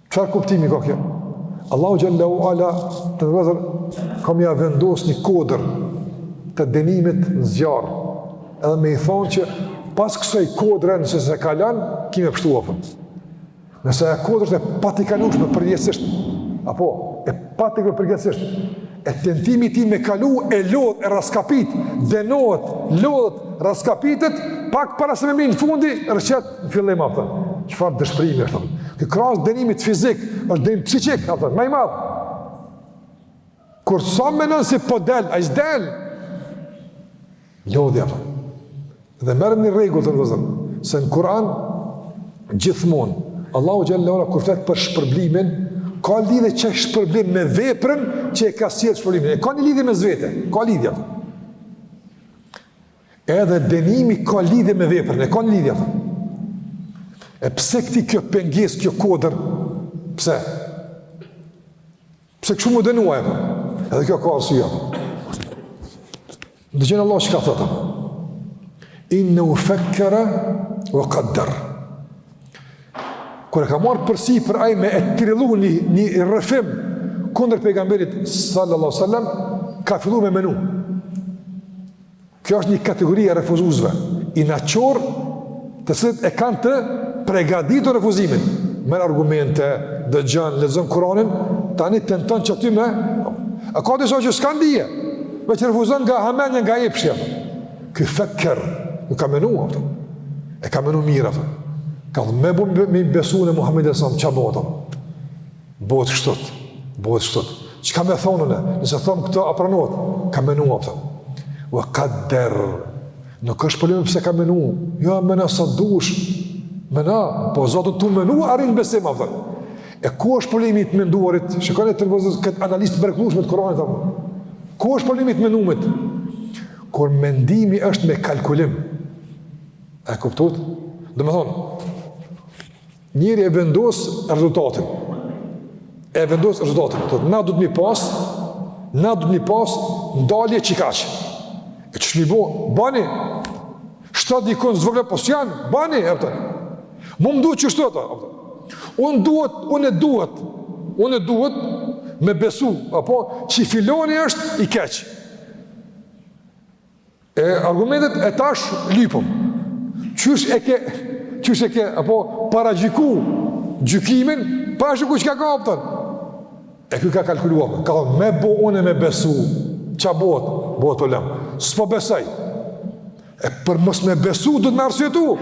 Çfarë kuptimi ka kjo? Allahu xhelle ue ala të nderum vëllezër ka me ia vendos një kodër të dënimit në zjarr. Edhe me i thonë që pas kësaj kodre nëse e kalon, ki me pështu apo. Nëse ajo kodër është e patejkalueshme përjetësisht apo e patejkalueshme përjetësisht E tentimi i tij me kalu e lodh e rraskapit, dënohet, lodhet, rraskapitet, pak para se me mrri n'fund, rrëshqet në fillim, a kupton. Çfarë dëshprimi, a kupton. Ke krahas dënimit fizik, është dënim psikik, a kupton, ma i madh. Kur sa menon se po del, ai s'del. Lodhja, apo. Dhe merrni një rregull vëllezër, se në Kur'an, gjithmonë, Allahu xhele ve ala, kur flet për shpërblimin, ka lidhje qaj shpërblim me veprën që e ka sjellë shpërblimin. E ka një lidhje mes vete, ka lidhje, apo. Edhe dënimi ka lidhje me veprën, e ka një lidhje, apo. E pse këtij kjo pengesë, kjo kodër, pse? Pse kështu me u dënu, apo? Edhe kjo ka arsye, apo. Dëgjoni Allahu çka thotë, apo. Innehu fekkere ve kadder. Kur e ka marrë përsipër ai me e trillu një, një rrëfim kundër pejgamberit sallallahu sallam, ka fillu me menu. Kjo është një kategori e refuzuesve, inatçorë të cilët e kanë të pregaditur refuzimin, merr argumente, dëgjon, lexon Kuranin, tani tenton që aty me, e ka disa që s'kanë dije, veç refuzon nga hamendja nga epshi, a ky fekkere, nuk ka menu, apo. E ka menu mirë, apo. Ka thonë me bo me besu në Muhammedin alejhi selam, ça bëhet, Bëhet kështu, bëhet kështu. Çka me thonë në, nëse thonë këto a pranohet, ka menu, apo. Ve kadder, nuk është problemi pse ka menu, jo, meno sa dush, meno, po zaten tu menu, arrin besim, apo. E ku është problemi të menduarit, shikoni vëllezër këtë analizë të mrekullushme të Kuranit, apo. Ku është problemi të menumit? Kur mendimi është me kalkulim, a kupton? Do me thonë, Njeri e vendos rezultatin. E vendos rezultatin. Thotë na duhet me i pas, na duhet me i pas n'dalje qekaq. E qysh me i bo, bani, shto diku, zvoglo, po s'janë, bani, apo. Mu më duhet qishtu ato, apo. Unë duhet, unë e duhet, unë e duhet me besu, apo, që i filani është i keq. E argumentet tash i lypim. Qysh e ke, qysh e ke, apo paragjyku gjykimin, pa e shiku çka ka, a kupton. E ky ka kalkulu, ka thonë, me bo unë me besu, ça bohet, bohet problem, s'po besoj. E për mos me besu, duhet me arsyetu.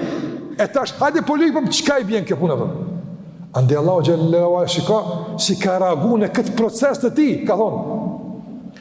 E tash, hajde po lypim, çka i bjen kjo punë, dhe? Andaj Allahu xhele, shiko, si ka reagu në këtë proces të tij, ka thonë,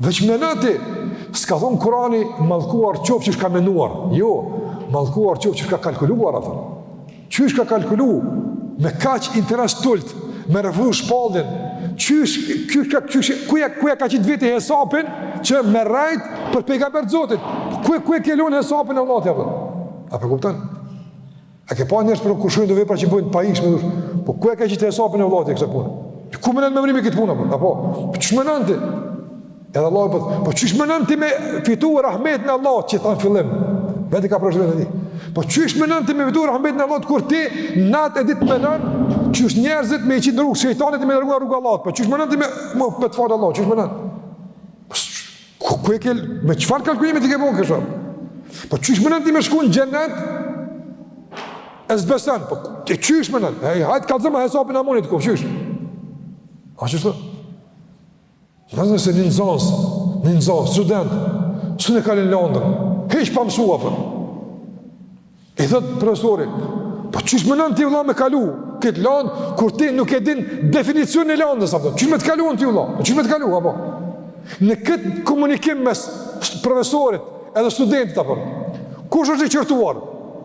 Veç meno ti, s'ka thonë Kurani, mallkuar qoftë qysh ka menuar. Jo, mallkuar qoftë qysh ka kalkuluar, apo. Qysh ka kalkulu, me kaq interes t'ult, me refuzu shpalljen, qysh ka, qysh ka, ku ja, ku ja ka qit veti hesapin, që me rrejt për pejgamber të Zotit. Ku e, ku e ke lon hesapin vlla ti, apo. A po kupton? A ke pa njerëz për të kushtuar vepra që bëjnë pa hiç mendu? Po ku e ke qitë hesapin ti vlla këtë punë? Ti ku mendon me vrimi këtë punë apo? Apo po qysh menon ti? Edhe Allah po po qysh menon ti me fituar rahmetin e Allahut që thon fillim. Vetë ka proshë vetë ti. Po qysh menon ti me fituar rahmetin e Allahut kur ti nat e ditë menon qysh njerëzit me i qitë rrugë shejtanit me rrugë rrugë Allahut. Po qysh menon ti me me të fal Allahu, qysh menon? Ku, ku e ke, me çfarë kalkulimi ti i ke bon kështë? Po qysh menon ti me shku në xhennet? E s'beson, po e qysh më nënë? Hej, hajt kallzoma hesapin e mue, ku, qysh? A qysh? Në nëzën se një nxans, një nxans, student, se e kalon lëndën, hiç pa mësu për. I thotë profesori, po qysh menon ti vëlla me kalu kët land kur ti nuk e din definicionin e landës apo qysh me të kalu ti vëlla, po qysh me të kalu apo. Në kët komunikim mes profesorit edhe studentit apo. Kush është i qortuar?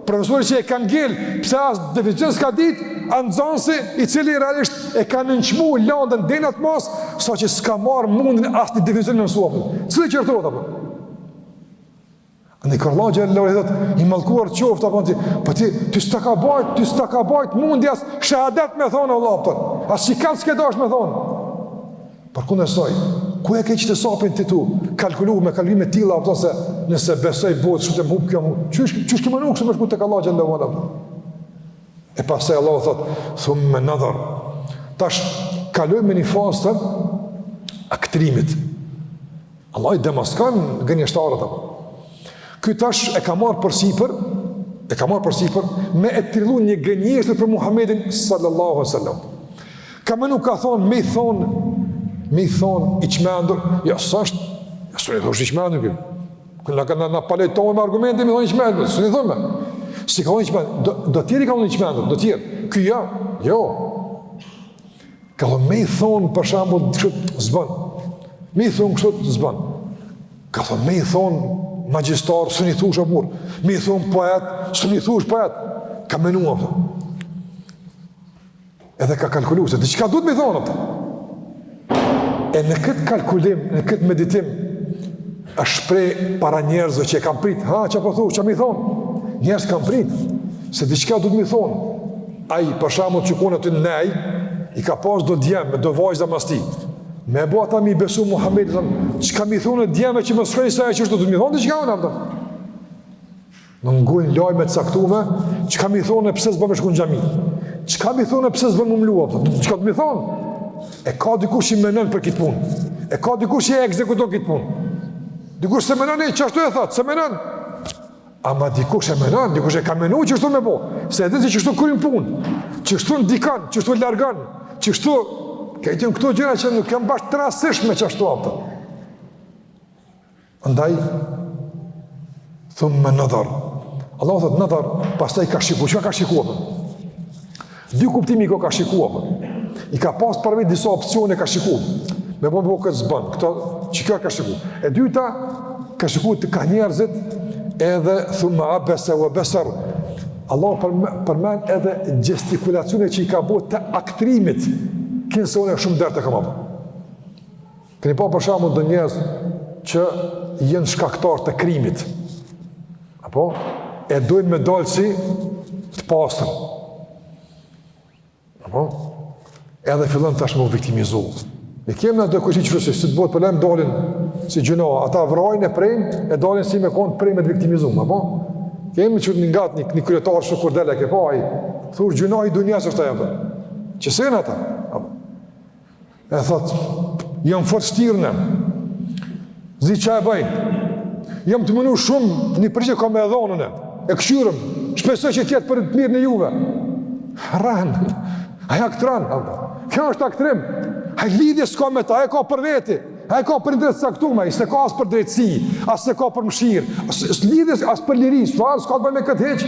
Profesori që e ka ngel, pse as definicionin s'e ka dit, a nxansi i cili realisht e ka nënçmu landën deri në atë masë, saqë s'ka marr mundin as definicionin me e mësu. Cili qortohet apo? Në Karlaj Gjellë Lori dhëtë, i malkuar qoftë, apë në ti, për po ti, ty s'ta ka bajt, ty s'ta ka bajt mundi asë shahadet me thonë, Allah, për, asë që kanë s'ke dash me thonë. Po ku mo, ku e ke qitë hesapin ti tu, kalkulu me kalkulime të tilla, apë se nëse besoj botë, shumë të më hupë kjo mu, që është këmë nuk shun me shku të ka lagja në vala, e pas e Allah, thot, thumë me nëdhër, tash, kalojmë në një fazë të aktrimit, Allah i demaskon gënjeshtarët apo. Ky tash e ka marr përsipër, e ka marr përsipër me e trillu një gënjeshtër për Muhamedin sallallahu alaihi wasallam. Ka menu ka thon, me i thon, me i thon i çmendur, jo s'është, jo s'un i thush i çmendur kë. Ku na kanë na paleton me argumente me i thon i çmendur, s'un thon më. Si ka i çmendur, do të thirrë ka i çmendur, do të thirrë. Ky ja, jo. Ka thonë, me i thonë, për shembull, kështu s'bon. Me i thonë, kështu s'bon. Ka thonë, me i thonë, magjistar, s'un i thush apo. Me i thonë, poet, s'un i thush poet. Ka menua, për. Edhe ka kalkulu, se diçka duhet me i thonë, për. E në këtë kalkulim, në këtë meditim, është shprej para njerëzve që e kan pritë. Ha, çka po thush, çka me i thonë? Njerëz kan pritë, se diçka duhet me i thonë? Ai, për shembull, që ka kon aty në nej, i ka pas do djemë, do vajzë dhe masti. Me e bo ata mi besu Muhammed, çka me i thonë e djemve që më shkaj sa e qështu, të mi thonë diçka unë amë Më ngujnë loj me të saktume, çka me i thonë e pse s'bon me shku në xhami, çka me i thonë e pse s'bon me me lu, çka tu mi thonë, e ka dikush i menon për kitë punë, e ka dikush i ekzekuton kitë punë, dikush s'e menon e qashtu e thotë, s'e menon, Ama dikush e menon, dikush e ka menu qështu me bo, se edhe qështu kryn punë, qështu ndikon, qështu largon, qështu, krejt këto gjëra që nuk jan bash të rastsishme qashtu, a kupton. Andaj, thumme nedhar. Allahu thotë nedhar, pastaj ka shiku, çka ka shiku, a kupton? Dy kuptime ka, ka shiku, a po, i ka pas përpara disa opsione ka shiku, me bo po këtë s'bën, këto që kjo ka shiku. E dyta, ka shiku te kah njerëzit edhe thumme abese ue beser, Allahu përmend edhe gjestikulacione që i ka bo të aktrimit, kinse unë shumë dert e kam, a po. Keni pa për shembull njerëz që janë shkaktarë të krimit. Apo e duhen me dalë si të pastër. Apo edhe fillon tash me u viktimizu. Ne kemi do kojshi që sa të bëhet problem dalin si gjynah, ata vrajnë e prejnë e dalin si me kon prej më të viktimizum, apo? Kemi që një nga të një kryetar që kur del e ke pa, i thu gjynah i dunjasë është ta jepë, që se në ata, E thot, jam fort shtirë, ne s'di ça e bëj, jam tu menu shumë një përgjigje me dhonë e, e këqyrim, shpresoj që t'jetë për të mirën e juve. Rren, ai aktron, kjo është aktrim, ai lidhje s'ka me ta, ai e ka për veti, ai e ka për interes t'caktume, ai s'e ka as për drejtësi, as s'e ka për mëshirë, as lidhje, as për liri, s'ka t'bëjë me këtë hiç,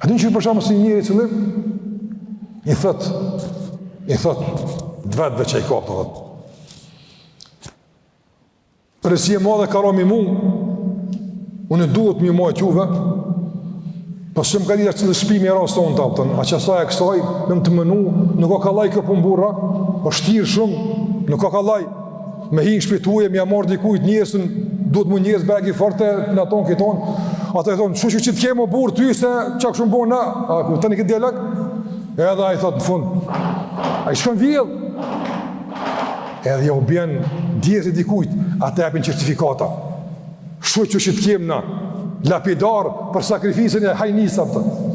A din qysh për shembull si një njeri i cili i thot i thot t'vetve çaj a kupton. Për si më dha karom i mund. Unë duhet më më quve. Po s'jam ka di te cila shpi me ra sonte, a kupton, a qasaj a kësaj, jam tu menu, nuk o kallaj kjo punë burra, o po shtirë shumë, nuk o kallaj, me hi në shpi t'huj e me ia marrë dikujt djersën, duhet m'i ngjesh brekët fort, n'atë on këtë on, ata i thonë, shyqyr që të kem o burrë ty, se çka kishum bo na, a kupton këtë dialog, edhe ai thotë në fund, ai shkon vjedh, edhe jau bjen djersë e dikujt, ata i japin certifikata, shyqyr që të kem na, lapidar për sakrificën e hajnisë, a kupton.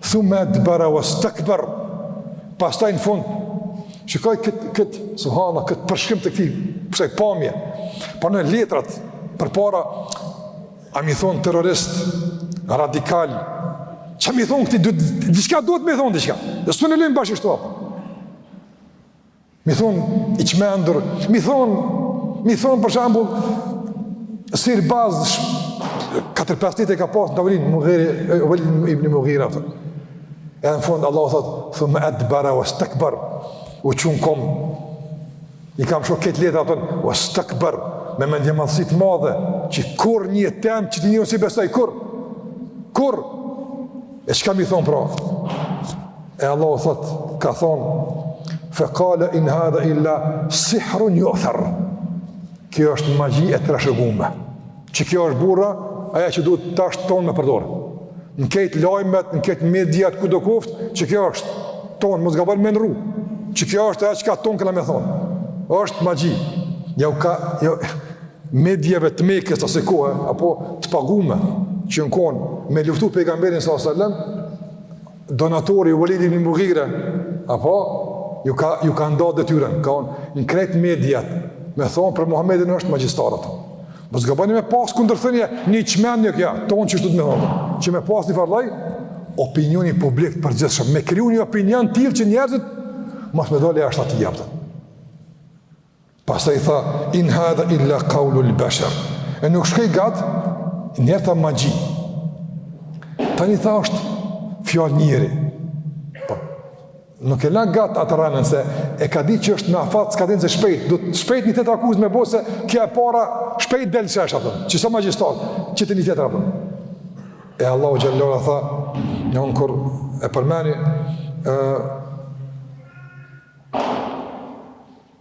Thumme edbera uestekber, pastaj në fund, shikoj këtë, kët, subhanallah, këtë përshkrim të këtij, kësaj pamje, pra në letrat përpara, a me i thonë terrorist, radikal, ça me i thonë këtij, diçka duhet me i thonë diçka, se s'e lejmë bash kshtu, a po. Mi thonë, i çmendur, mi thonë, mi thonë për shembull, sihirbaz, 4-5 ditë e ka pasë në tavolinë, Mugire, Velid ibni Mugire, aftër. E në fund, Allahu thotë, thumme edbera, vestekber, u çu n'komë, i kam shku këta letë, aftër, vestekber, me mendjemadhësi t'madhe, që kurrë një temë që ti një nësi besaj, kur, kur, E çka me i thon pra? E Allahu thot, ka thon, fe kale in hadhe illa sihrun ju'ther. Kjo është magji e trashëgume. Qekjo është burra, ajo që duhet tash tonë me përdorë. Në krejt lajmet, në krejt mediat, kudo koftë, qekjo është tonë, mos gaboni me ndrru. Qekjo është ajo çka tonë kena me thonë. është magji. Ja u ka, ja, medieve të Mekës të asaj kohe, apo të pagume, që jon konë, me luftu pejgamberin s.a.s. Donatori, Velid ibni Mugire, apo, ju ka, ju ka nda detyrën, ka thonë, në krejt mediat, me thonë për Muhammedin është magjistar. Mos gaboni me pas kundërthënie, njo qeshtu njo qaj, tonë qeshtu me thonë, që me pas një farë lloj opinioni publik të përgjithshëm, me kryu një opinion t'tillë që njerëzit, mos me dal jashtë ati jepëtën. Pastaj tha, in hadha illa kaulul besher. E nuk shkoi gatë, njiherë tha magji. Tani tha është fjalë njeri. Po, nuk e la gatë atë rrenën se e ka di që është me afatë, skadon se shpejt, duhet shpejt një tjetër akuzë me bo se qajo e para shpejt del n'shesh, apëm, që s'a magjistar, qite një tjetër, apëm. E Allahu xhele ra tha, një unë kur e përmeni, e,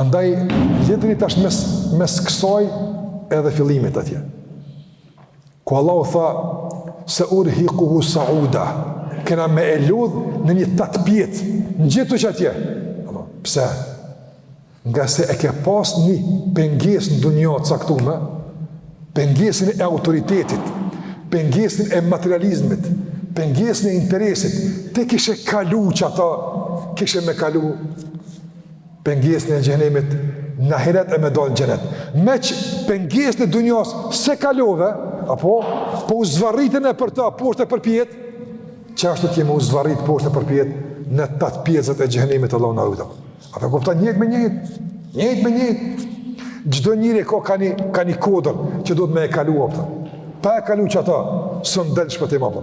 Andaj, lidhni tash mes, mes kësaj edhe fillimit atje. Ku Allahu tha, seurhikuhu sauda, kena me e lodh në një tatpjetë, ngjitu qatje. Apo, pse? Ngase e ke pas një pengesë në dunja të caktume, pengesën e autoritetit, pengesën e materializmit, pengesën e interesit, t'e kishe kalu qata, kishe me kalu Pengesën e xhehenemit në ahiret e me dalë në xhenet. Meq pengesën e dunjas s'e kalove, apo po u zvarrite nëpër ta poshtë e përpjet, qashtu ti je me u zvarrit poshtë e përpjet në tatpjetët e xhehenemit Allahu na rujt. A po kupton njëjt me njëjt? Njëjt me njëjt. Çdo njeri e ka ka ni, ka ni kodër që duhet me e kalu. Pa e kalu qata, s'un del n'shpëtim apo.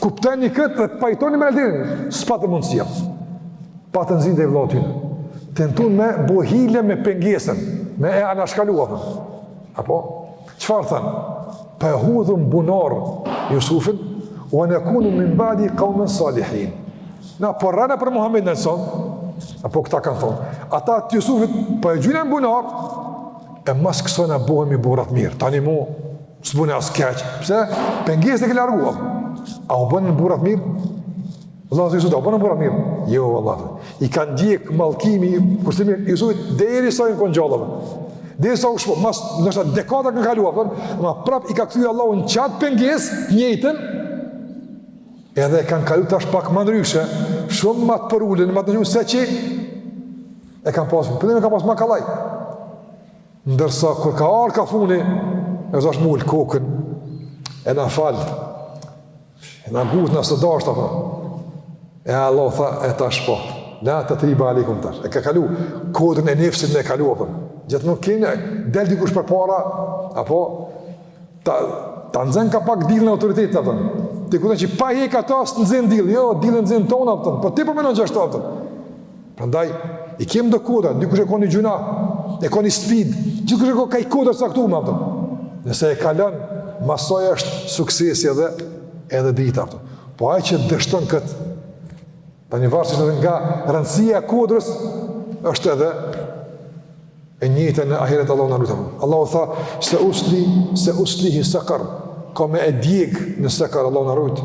Kupteni këtë dhe pajtoni me Aldinin. S'patën mundësi. Patën zili ndaj vllaut. Tentun me bo hile me pengesën. Me e anashkalu. Apo? Çfarë thanë? Po e hudhim n'bunar Jusufin, ue nekunu min badihi kaumen salihin. Na për po rana për Muhammed në nëson, apo këta kanë thonë, ata të Jusufit për po e gjujna në bunar, e mas kësaj na bohemi burra t'mirë. Tani mu, S'bone as keq. Pse? Pengesën e ke largu. A u bënë burra t'mirë? Vllaznit e Jusufit, a u bënë burra t'mirë? Jo, vallahi. I ka ndjek mallkimi, kështë mirë, Jusufit, derisa jon konë gjallëve. Derisa u shpo, mas nashta dekada kanë kalu, për, ma prap i ka kthy Allahu në qat pengesë t'njëjtën, edhe e kanë kalu tash pak ma ndryshe, shumë ma të përulun, më të ndryshe, se që e kanë pasë, për dhe me ka pasë ma kollaj. Ndërsa kur ka ardhur ka fundi, u dasht me ul kokën e na fal. E na u ngutëm, na s'o dasht apo. E Allah tha e tash po. La tethribe alejkum tash. E ka kalu kodrën e nefsit me kalu apo. Gjithmonë ka me t'dal dikush përpara apo ta ta nxën ka pak diellin, autoritetin apo. Ti kujton që pa e hek ata s'nxen dielli. Jo, dielli nxen tona apo. Po ti po menon qashtu apo. Prandaj, i kem do kodra, dikush e ka një gjynah, e ka një sfidë, dikush e ka naj kodër t'caktume, apo. Nëse e kalon, mas saj është suksesi edhe, edhe drita, apo. Po ai që dështon këtë, tani varësisht edhe nga rëndësia e kodrës, është edhe e njëjtë në ahiret, Allahu na ruajt. Allahu tha, se usli, se uslihi sekar, kam me e djeg në sekar, Allahu na ruajt.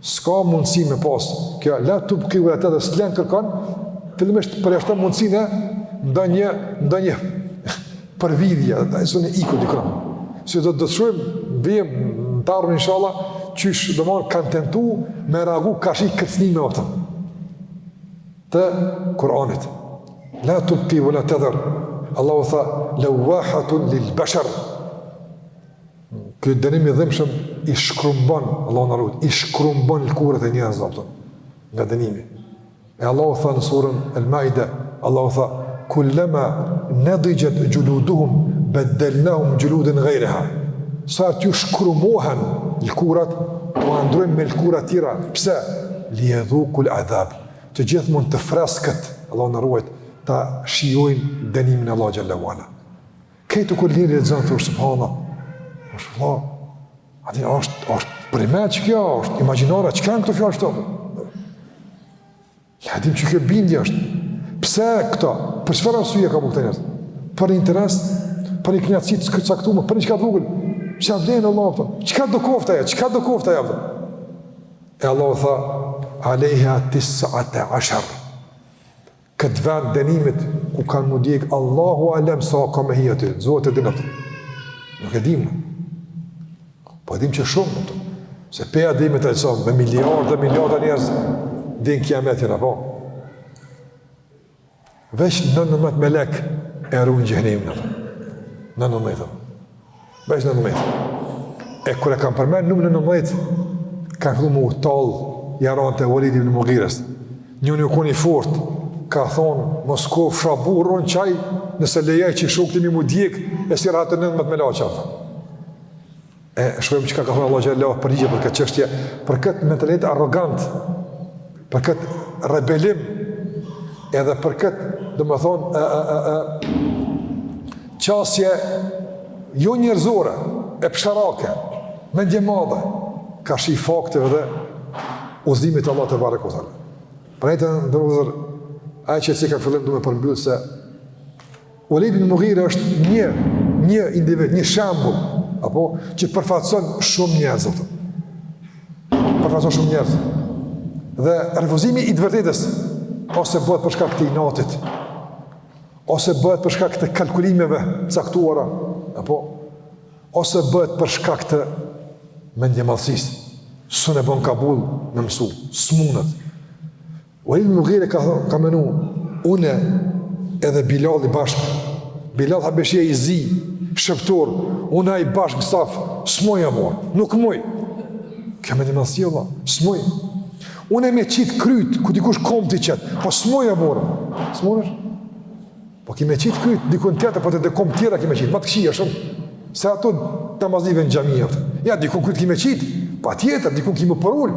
S'ka mundësi me pas, kjo la tubki ue la tedher, s'len kërkan, fillimisht përjashton mundësinë e ndonjë, ndonjë përvjedhje, dhe nësë një iku dikra. Si do të shohim, vijem në tarën, inshallah, qysh do të marrë kanë tentu me reagu karshi kërcënimeve o tëmë. Të Kur'anit. La tubki ue la tedher, Allahu tha, lewwahatun lil beshar, Ky dënim i dhimbshëm i shkrumbon, Allahu na ruaj, i shkrumbon lëkurat e njerëzve apo nga dënimi. E Allahu tha në surën Al-Maida, Allahu tha: "Kullama nadijat juluduhum badalnahum juludan ghayraha." Sa t'ju shkrumbohen lëkurat, u ndrojmë me lëkura të tjera. Pse? Li yadhuqul adhab. Të gjithmonë të freskët, Allahu na ruaj, ta shijojnë dënimin e Allahu xhallahu ala. Këtu kur liri e zënë thur subhana. Është vëlla. A di është është për më çka kjo është? Imagjinora çka këto fjalë këto. Ja dim çka bindje është. Pse këto? Për çfarë arsye ka bukë njerëz? Për interes, për ni knaqësi të caktume, për një çka të vogël. Çka vlen Allah ato? Çkado koftë ajo. Çkado koftë ajo. E Allah tha, "Alejha tis'ata ashar." Këtë vend denimit ku kanë m'u djeg, Allahu alem sa ka me hi aty, Zoti e din. Nuk e dimë. Po e dimë që shumë, të. se po e dimë të lësëm, me miliarda e miliarda njerëz, deri n'kijamet jena, po. Veç 19 melek e rujnë xhehnemin. 19, Veç 19. E kur e ka përmend numrin 19, kanë fillu me u tall jaranët e Walid ibn Mughirës. Njëri u kon i fortë, ka thonë, mos kofsha burrë unë qaj, nëse lejoj që shokt e mi m'u djeg, e s'i rrah të 19 melaqet. E shohim çka ka thonë Allah xhele ve ala përgjigje për këtë çështje, për këtë mentalitet arrogant, për këtë rebelim, edhe për këtë, domethonë, e, e, e, e, qasje jonjerëzore, e pësharake, mendjemadhe, karshi fakteve dhe udhëzimit Allah tebareke ve teala. Pra, të nderuar vllezër, ai që si ka fillim du me përmbyll se Walid ibn Mughira është një një individ, një shembull, apo që përfaqëson shumë njerëz ato. Përfaqëson shumë njerëz. Dhe refuzimi i të vërtetës ose bëhet për shkak të inatit, ose bëhet për shkak të kalkulimeve t'caktuara, apo ose bëhet për shkak të mendjemadhësisë. S'un e bon kabul me mësu, s'munet. Walid Mughire ka, ka menu, une edhe Bilali bashkë, Bilal Habeshia i zi, shëptor, une e ai bashkë në saf, s'muj mua, nuk muj. Kjo mendjemadhësi, Allah, s'muj. Une me qitë krytë, ku dikush komt i qet, po s'muj mua, s'muj shumë. Po ki me qitë krytë, dikun tjetër, po te do komë tjera ki me qitë, ma të këqija shumë. Se ato të namazlive në xhami, ja, dikun krytë ki me qitë, patjetër, dikun ki me u përul.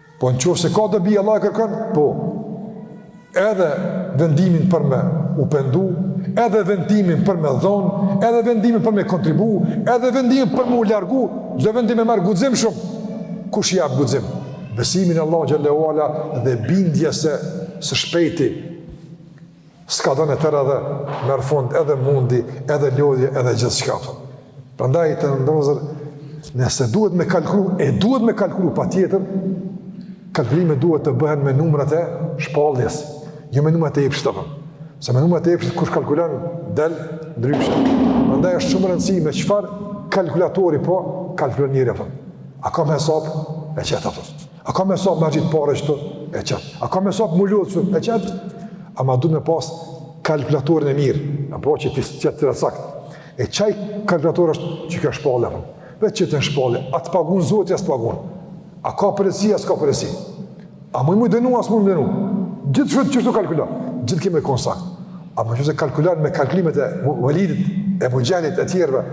Po në qofë se ka të bia Allah e kërkon, po edhe vendimin për me u pendu, edhe vendimin për me dhonë, edhe vendimin për me kontribu, edhe vendimin për me u largu, do vendim e marrë guxim shumë, kush jep guxim? Besimi n'Allah xhele ve ala dhe bindja se së shpejti, Skadon e tëra edhe merr fund edhe mundi, edhe lodhja, edhe gjithçka. Prandaj të nderuar, nëse duhet me kalkulu, e duhet me kalkulu patjetër, kalkulimet duhet të bëhen me numrat e shpalljes, e jo me numrat e epshit, apo. Se me numrat e epshit, kush kalkulon, del ndryshe. Prandaj është shumë rëndësi me çfarë kalkulatori po kalkulon njeri, apo. A kam hesap, e qeta, apo. A kam hesap me qit pare qëtu e qeta? A kam hesap m'u lodh e qeta? Ama duhet me pas kalkulatorin e mirë, apo, që t'i qet sakt. E qaj kalkulator është qikjo shpallje, edhe qetën shpallje, a të pagun Zoti, a s'të pagun. A ka përgjegjësi, a s'ka përgjegjësi. A muj m'u dënu, a s'muj dënu. Gjithë shumë qështu kalkulon, gjithë ke me kon sakt. A po qe se kalkulon me kalkulimet e Velidit, Ebu Xhehlit, e tjerëve,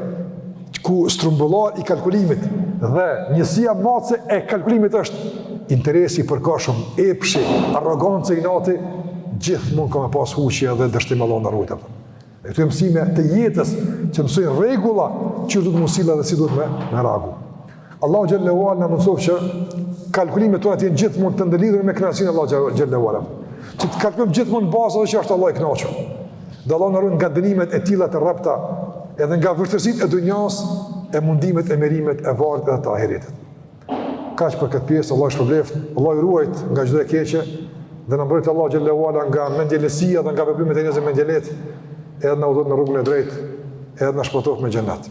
ku strumbullar i kalkulimit dhe njësia matëse e kalkulimit është interesi i përkohshëm, epshi, arroganca, inati, gjithmonë ka me pas huqje dhe dështim, Allahu na ruajt. E këto janë mësime të jetës që mësojnë rregulla qysh duhet me u sjell edhe si duhet me, me reagu. Allahu xhelle ue ala na mundësoftë që kalkulimet tona të jenë gjithmonë të ndërlidhur me kënaqësinë e Allahut xhelle ue ala. Që të kalkulojmë gjithmonë bazë asaj që është Allahu i kënaqur. Dhe Allahu na ruajt nga dënimet e tilla të rrepta, edhe nga vështirësitë e dunjas, e mundimet e mjerimet e varrit edhe të ahiretit. Kaq për këtë pjesë Allahu shpërbleftë, Allahu ruajt nga çdo e keqe dhe na mbrojt Allahu xhelle ue ala nga mendjelehtësia dhe nga veprimet e njerëzve mendjelehtë, edhe na udhëzoftë në rrugën e drejtë, edhe na shpëtoftë me xhenet.